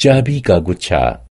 चाबी का गुच्छा।